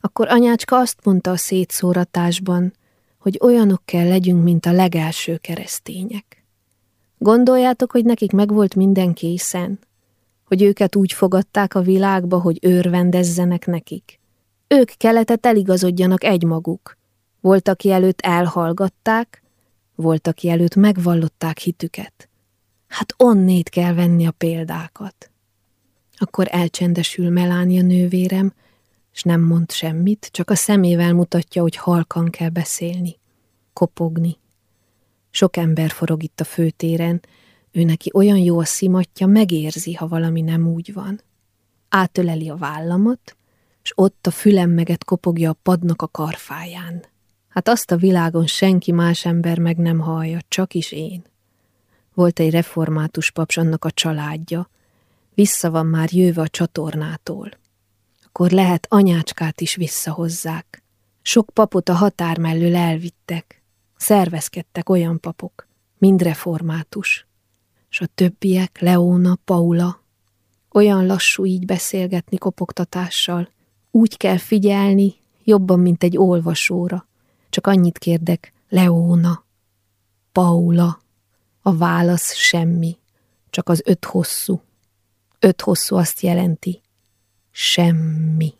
Akkor anyácska azt mondta a szétszóratásban, hogy olyanok kell legyünk, mint a legelső keresztények. Gondoljátok, hogy nekik megvolt minden készen? Hogy őket úgy fogadták a világba, hogy őrvendezzenek nekik? Ők keletet eligazodjanak egymaguk. Volt, aki előtt elhallgatták, volt, aki előtt megvallották hitüket. Hát onnét kell venni a példákat. Akkor elcsendesül Melánia nővérem, és nem mond semmit, csak a szemével mutatja, hogy halkan kell beszélni, kopogni. Sok ember forog itt a főtéren, ő neki olyan jó a szimatja, megérzi, ha valami nem úgy van. Átöleli a vállamat, és ott a fülemmeget kopogja a padnak a karfáján. Hát azt a világon senki más ember meg nem hallja, csak is én. Volt egy református paps, annak a családja, vissza van már jöve a csatornától. Akkor lehet anyácskát is visszahozzák. Sok papot a határ mellől elvittek. Szervezkedtek olyan papok, mind református. És a többiek, Leóna, Paula, olyan lassú így beszélgetni kopogtatással. Úgy kell figyelni, jobban, mint egy olvasóra. Csak annyit kérdek, Leóna, Paula. A válasz semmi, csak az öt hosszú. Öt hosszú azt jelenti, semmi.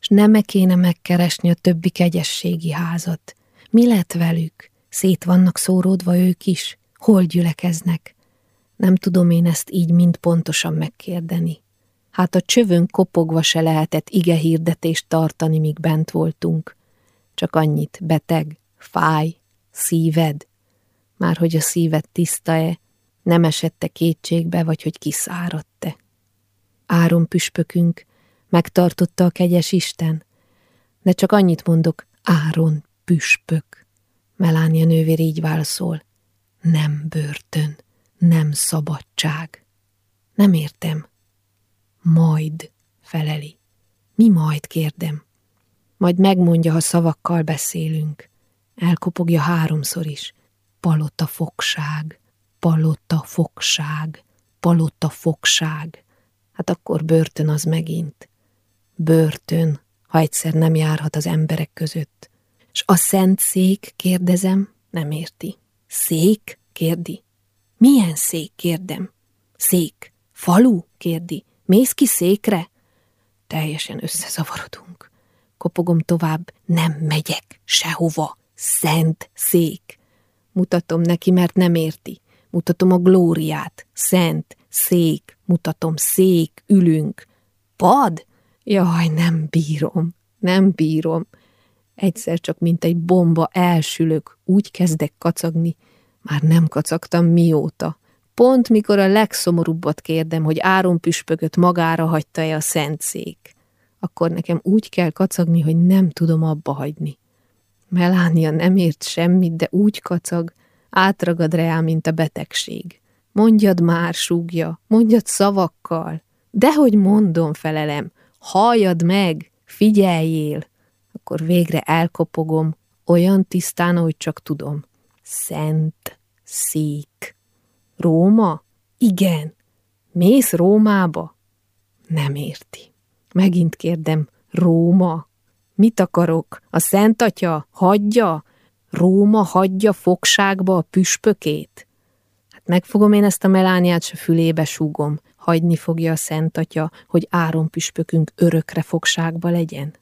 És nem kéne megkeresni a többi kegyességi házat. Mi lett velük? Szét vannak szóródva ők is? Hol gyülekeznek? Nem tudom én ezt így mind pontosan megkérdeni. Hát a csövön kopogva se lehetett ige hirdetést tartani, míg bent voltunk. Csak annyit, beteg, fáj, szíved. Már hogy a szíved tiszta-e, nem esette kétségbe, vagy hogy kiszáradt-e. Áron püspökünk, megtartotta a kegyes Isten, de csak annyit mondok, Áron püspök. Melánia nővér így válaszol, nem börtön, nem szabadság. Nem értem. Majd, feleli. Mi majd, kérdem. Majd megmondja, ha szavakkal beszélünk. Elkopogja háromszor is. Palota fogság palota fogság, palota fogság. Hát akkor börtön az megint. Börtön, ha egyszer nem járhat az emberek között. És a szent szék, kérdezem, nem érti. Szék? kérdi. Milyen szék, kérdem. Szék. Falu? kérdi. Mész ki székre? Teljesen összezavarodunk. Kopogom tovább, nem megyek sehova. Szent szék. Mutatom neki, mert nem érti mutatom a glóriát, szent, szék, mutatom szék, ülünk. Pad? Jaj, nem bírom, nem bírom. Egyszer csak, mint egy bomba elsülök, úgy kezdek kacagni, már nem kacagtam mióta. Pont mikor a legszomorúbbat kérdem, hogy Áron püspököt magára hagyta-e a szent szék, akkor nekem úgy kell kacagni, hogy nem tudom abba hagyni. Melánia nem ért semmit, de úgy kacag, átragad reá, mint a betegség. Mondjad már, súgja, mondjad szavakkal. Dehogy mondom, felelem, halljad meg, figyeljél. Akkor végre elkopogom, olyan tisztán, ahogy csak tudom. Szent szék. Róma? Igen. Mész Rómába? Nem érti. Megint kérdem, Róma? Mit akarok? A Szent Atya hagyja? Róma hagyja fogságba a püspökét? Hát megfogom én ezt a melániát, se fülébe súgom. Hagyni fogja a Szent Atya, hogy Áron püspökünk örökre fogságba legyen.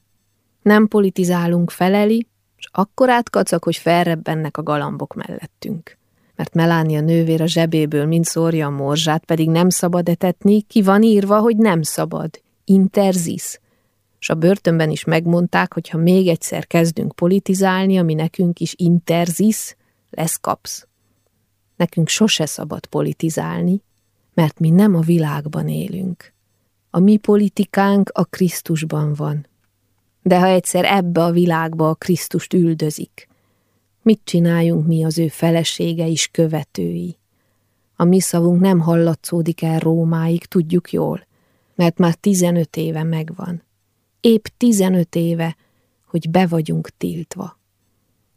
Nem politizálunk feleli, és akkor átkacak, hogy felrebbennek a galambok mellettünk. Mert Melánia nővér a zsebéből mind szórja a morzsát, pedig nem szabad etetni, ki van írva, hogy nem szabad. Interzis. És a börtönben is megmondták, hogy ha még egyszer kezdünk politizálni, ami nekünk is interzis, lesz kapsz. Nekünk sose szabad politizálni, mert mi nem a világban élünk. A mi politikánk a Krisztusban van. De ha egyszer ebbe a világba a Krisztust üldözik, mit csináljunk mi az ő felesége is követői? A mi szavunk nem hallatszódik el Rómáig, tudjuk jól, mert már 15 éve megvan. Épp 15 éve, hogy be vagyunk tiltva.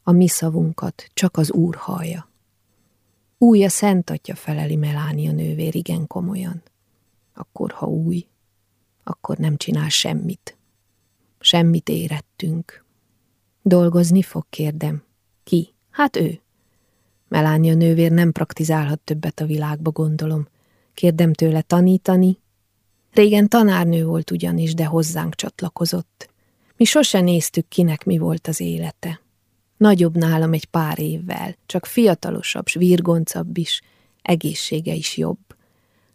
A mi szavunkat csak az Úr hallja. Új a Szent Atya feleli Melánia nővér igen komolyan. Akkor, ha új, akkor nem csinál semmit. Semmit érettünk. Dolgozni fog, kérdem. Ki? Hát ő. Melánia nővér nem praktizálhat többet a világba, gondolom. Kérdem tőle tanítani. Régen tanárnő volt ugyanis, de hozzánk csatlakozott. Mi sose néztük, kinek mi volt az élete. Nagyobb nálam egy pár évvel, csak fiatalosabb, s virgoncabb is, egészsége is jobb.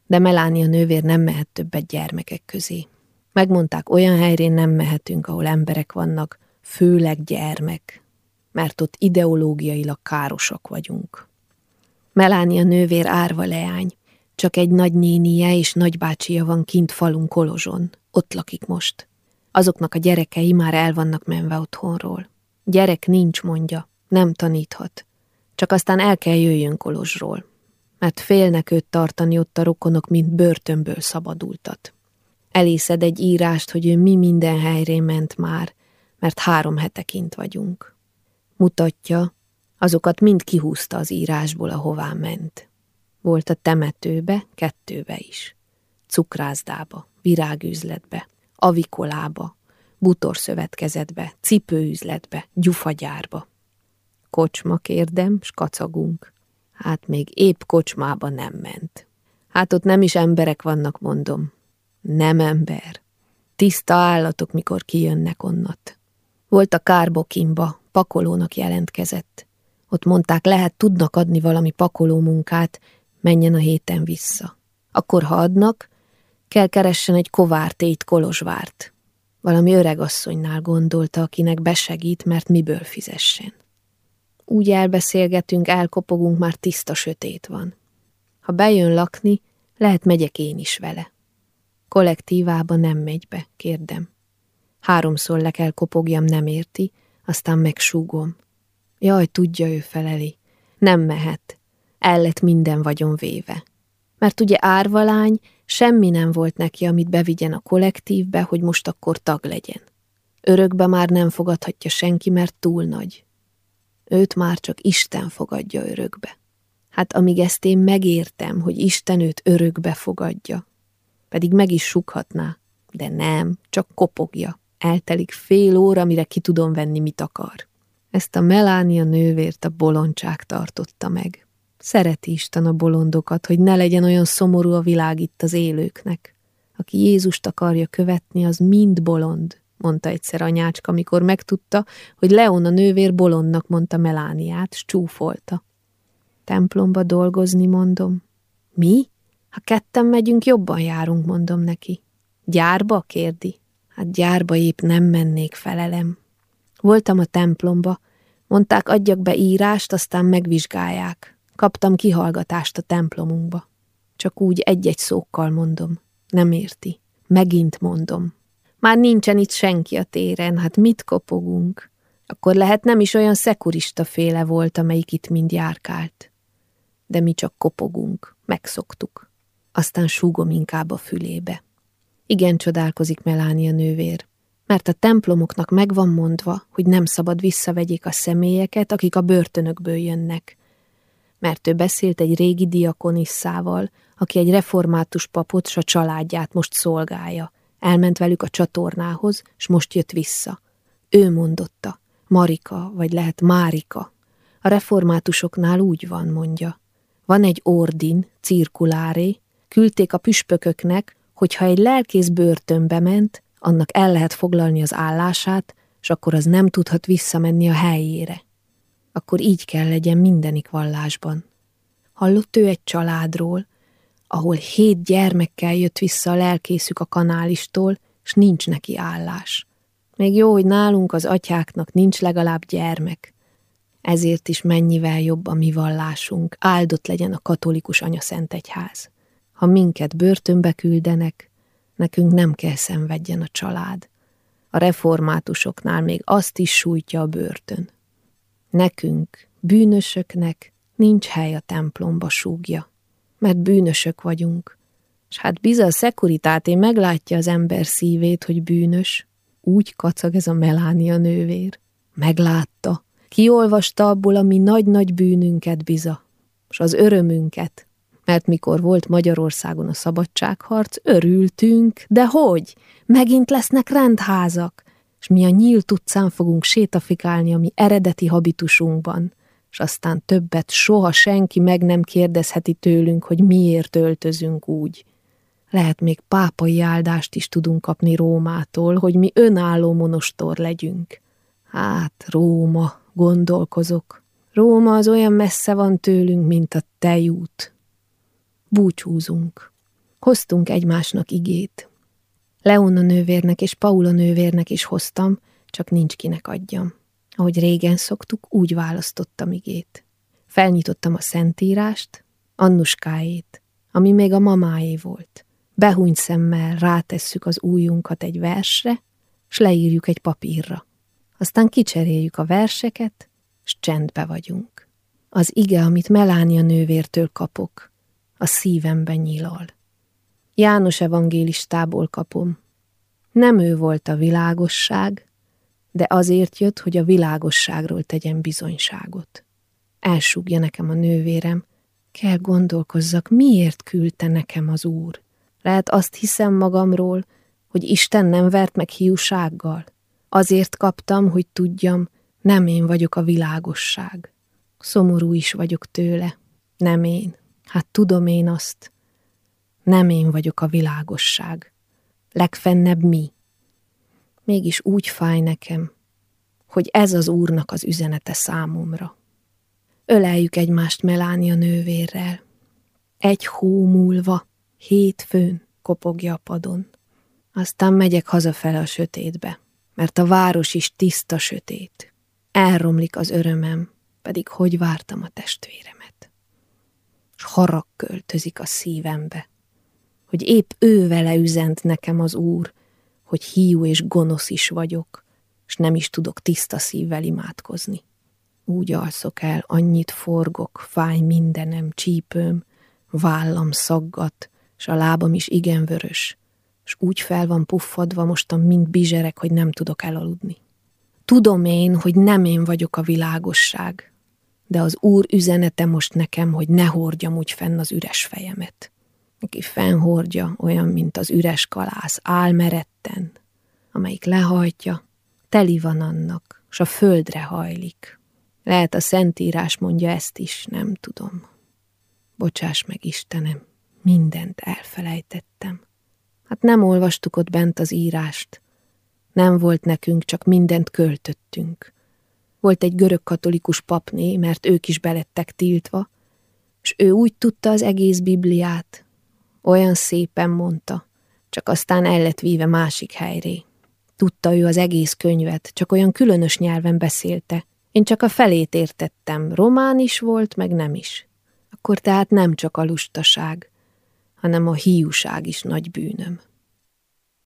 De Melánia nővér nem mehet többet gyermekek közé. Megmondták, olyan helyrén nem mehetünk, ahol emberek vannak, főleg gyermek, mert ott ideológiailag károsak vagyunk. Melánia nővér árva leány, csak egy nagynénie és nagybácsia van kint falunk Kolozson, ott lakik most. Azoknak a gyerekei már el vannak menve otthonról. Gyerek nincs, mondja, nem taníthat. Csak aztán el kell jöjjön Kolozsról, mert félnek őt tartani ott a rokonok, mint börtönből szabadultat. Elészed egy írást, hogy ő mi minden helyré ment már, mert három hete kint vagyunk. Mutatja, azokat mind kihúzta az írásból, ahová ment. Volt a temetőbe, kettőbe is. Cukrászdába, virágüzletbe, avikolába, butorszövetkezetbe, cipőüzletbe, gyufagyárba. Kocsma kérdem, s kacagunk. Hát még épp kocsmába nem ment. Hát ott nem is emberek vannak, mondom. Nem ember. Tiszta állatok, mikor kijönnek onnat. Volt a Kárbokimba, pakolónak jelentkezett. Ott mondták, lehet tudnak adni valami pakoló munkát, menjen a héten vissza. Akkor, ha adnak, kell keressen egy kovártét Kolozsvárt. Valami öregasszonynál gondolta, akinek besegít, mert miből fizessen. Úgy elbeszélgetünk, elkopogunk, már tiszta sötét van. Ha bejön lakni, lehet megyek én is vele. Kollektívába nem megy be, kérdem. Háromszor le kell kopogjam, nem érti, aztán megsúgom. Jaj, tudja ő feleli. Nem mehet. El lett minden vagyon véve. Mert ugye árvalány, semmi nem volt neki, amit bevigyen a kollektívbe, hogy most akkor tag legyen. Örökbe már nem fogadhatja senki, mert túl nagy. Őt már csak Isten fogadja örökbe. Hát amíg ezt én megértem, hogy Isten őt örökbe fogadja, pedig meg is sukhatná, de nem, csak kopogja. Eltelik fél óra, mire ki tudom venni, mit akar. Ezt a Melánia nővért a bolondság tartotta meg. Szereti Isten a bolondokat, hogy ne legyen olyan szomorú a világ itt az élőknek. Aki Jézust akarja követni, az mind bolond, mondta egyszer anyácska, amikor megtudta, hogy Leon a nővér bolondnak mondta Melániát, s csúfolta. Templomba dolgozni, mondom. Mi? Ha ketten megyünk, jobban járunk, mondom neki. Gyárba? kérdi. Hát gyárba épp nem mennék, felelem. Voltam a templomba, mondták adjak be írást, aztán megvizsgálják. Kaptam kihallgatást a templomunkba. Csak úgy egy-egy szókkal mondom. Nem érti. Megint mondom. Már nincsen itt senki a téren, hát mit kopogunk? Akkor lehet nem is olyan szekurista féle volt, amelyik itt mind járkált. de mi csak kopogunk, megszoktuk. Aztán súgom inkább a fülébe. Igen csodálkozik Melánia nővér, mert a templomoknak meg van mondva, hogy nem szabad visszavegyék a személyeket, akik a börtönökből jönnek. Mert ő beszélt egy régi diakonisszával, aki egy református papot s a családját most szolgálja. Elment velük a csatornához, s most jött vissza. Ő mondotta, Marika, vagy lehet Márika. A reformátusoknál úgy van, mondja. Van egy ordin, cirkuláré, küldték a püspököknek, hogyha egy lelkész börtönbe ment, annak el lehet foglalni az állását, és akkor az nem tudhat visszamenni a helyére. Akkor így kell legyen mindenik vallásban. Hallott ő egy családról, ahol hét gyermekkel jött vissza a lelkészük a kanálistól, és nincs neki állás. Még jó, hogy nálunk az atyáknak nincs legalább gyermek. Ezért is mennyivel jobb a mi vallásunk, áldott legyen a katolikus anya szent egyház. Ha minket börtönbe küldenek, nekünk nem kell szenvedjen a család. A reformátusoknál még azt is sújtja a börtön. Nekünk, bűnösöknek nincs hely a templomba súgja, mert bűnösök vagyunk. És hát biza a szekuritáté meglátja az ember szívét, hogy bűnös, úgy kacag ez a Melánia nővér. Meglátta, kiolvasta abból a mi nagy-nagy bűnünket biza, és az örömünket, mert mikor volt Magyarországon a szabadságharc, örültünk, de hogy? Megint lesznek rendházak, és mi a nyílt utcán fogunk sétafikálni a mi eredeti habitusunkban, és aztán többet soha senki meg nem kérdezheti tőlünk, hogy miért öltözünk úgy. Lehet még pápai áldást is tudunk kapni Rómától, hogy mi önálló monostor legyünk. Hát, Róma, gondolkozok. Róma az olyan messze van tőlünk, mint a tejút. Búcsúzunk. Hoztunk egymásnak igét. Leona nővérnek és Paula nővérnek is hoztam, csak nincs kinek adjam. Ahogy régen szoktuk, úgy választottam igét. Felnyitottam a szentírást, Annuskáét, ami még a mamáé volt. Behúnyt szemmel rátesszük az újunkat egy versre, s leírjuk egy papírra. Aztán kicseréljük a verseket, s csendbe vagyunk. Az ige, amit Melánia nővértől kapok, a szívemben nyilal. János evangélistából kapom. Nem ő volt a világosság, de azért jött, hogy a világosságról tegyen bizonyságot. Elsúgja nekem a nővérem, kell gondolkozzak, miért küldte nekem az Úr. Lehet azt hiszem magamról, hogy Isten nem vert meg hiúsággal. Azért kaptam, hogy tudjam, nem én vagyok a világosság. Szomorú is vagyok tőle. Nem én. Hát tudom én azt. Nem én vagyok a világosság. Legfennebb mi. Mégis úgy fáj nekem, hogy ez az úrnak az üzenete számomra. Öleljük egymást Melánia nővérrel. Egy hó múlva, hétfőn kopogja a padon. Aztán megyek hazafele a sötétbe, mert a város is tiszta sötét. Elromlik az örömem, pedig hogy vártam a testvéremet. S harag költözik a szívembe, hogy épp ő vele üzent nekem az Úr, hogy hiú és gonosz is vagyok, és nem is tudok tiszta szívvel imádkozni. Úgy alszok el, annyit forgok, fáj mindenem, csípőm, vállam szaggat, s a lábam is igen vörös, és úgy fel van puffadva mostan, mint bizserek, hogy nem tudok elaludni. Tudom én, hogy nem én vagyok a világosság, de az Úr üzenete most nekem, hogy ne hordjam úgy fenn az üres fejemet. Neki fennhordja, olyan, mint az üres kalász, álmeretten, amelyik lehajtja, teli van annak, s a földre hajlik. Lehet a Szentírás mondja ezt is, nem tudom. Bocsáss meg, Istenem, mindent elfelejtettem. Hát nem olvastuk ott bent az írást. Nem volt nekünk, csak mindent költöttünk. Volt egy görög katolikus papné, mert ők is belettek tiltva, és ő úgy tudta az egész Bibliát, olyan szépen mondta, csak aztán el lett víve másik helyré. Tudta ő az egész könyvet, csak olyan különös nyelven beszélte. Én csak a felét értettem, román is volt, meg nem is. Akkor tehát nem csak a lustaság, hanem a hiúság is nagy bűnöm.